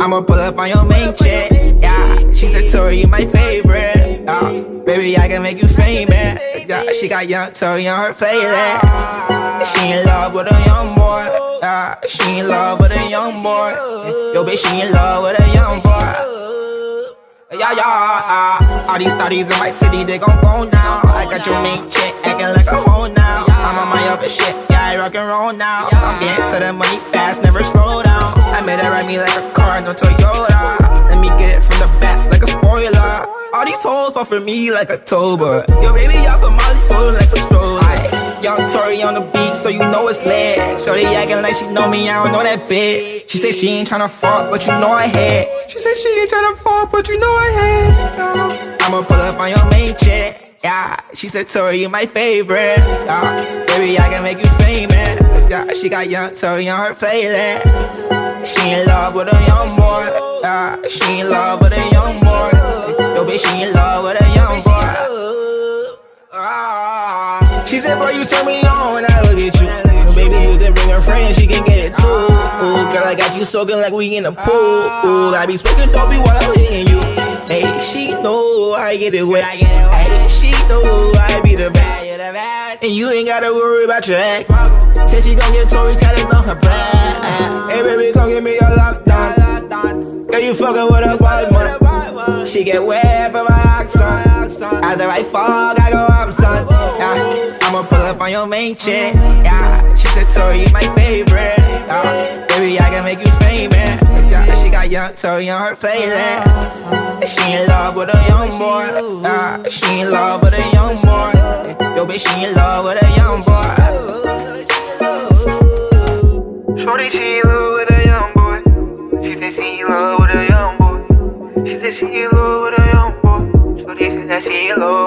I'ma pull up on your main chick. Yeah, she said, Tori, you my favorite. Yeah, baby, I can make you famous. Yeah, she got young Tori on her playlist. She in love with a young boy. Yeah, she in love with a young boy. Yo, bitch, she in love with a young boy. Yeah, yeah, all these studies in my city, they gon' go now. I got your main chick acting like a hoe now. I'm on my other shit, yeah, I rock and roll now. I'm getting to the money fast, never slow down. I made it ride me like a car, no Toyota. Let me get it from the back like a spoiler. All these hoes fall for me like a October. Yo, baby, y'all for Molly, pulling like a stroller. Young Tory on the beat, so you know it's lit. Shorty acting like she know me, I don't know that bit. She said she ain't tryna fuck, but you know I had. She said she ain't tryna fuck, but you know I had. I'ma pull up on your main chick. Yeah, she said Tori, you my favorite. Yeah, baby, I can make you famous. Yeah, she got young Tori on her playlist. She in love with a young boy. Yeah, she in love with a young boy. Yo, bitch, she in love with a young boy. Ah. She said, Boy, you turn me on when I look at you. Baby, you can bring her friends, she can get it too. Ooh, girl, I got you soaking like we in the pool. Ooh, I be smoking dopey while I'm hitting you. Hey, she know I get it wet. She know I be the best. And you ain't gotta worry about your ex. Said she gon' get Tory tatted on her back. Hey, baby, come give me your lockdown. Girl, you fucking with a white one. She get wet for my accent. After I fuck, I go up, son. Yeah. I'ma pull up on your main chick. Yeah. She said, Tori, you my favorite. Yeah. Baby, I can make you famous. Yeah. She got young Tori on her playlist. She in love with a young boy. Yeah. She in love with a young boy. Yo, bitch, she in love with a young boy. Shorty, she in love with a young boy. She said she in love with a young boy. She said she in love with a young boy. Shorty said that she in love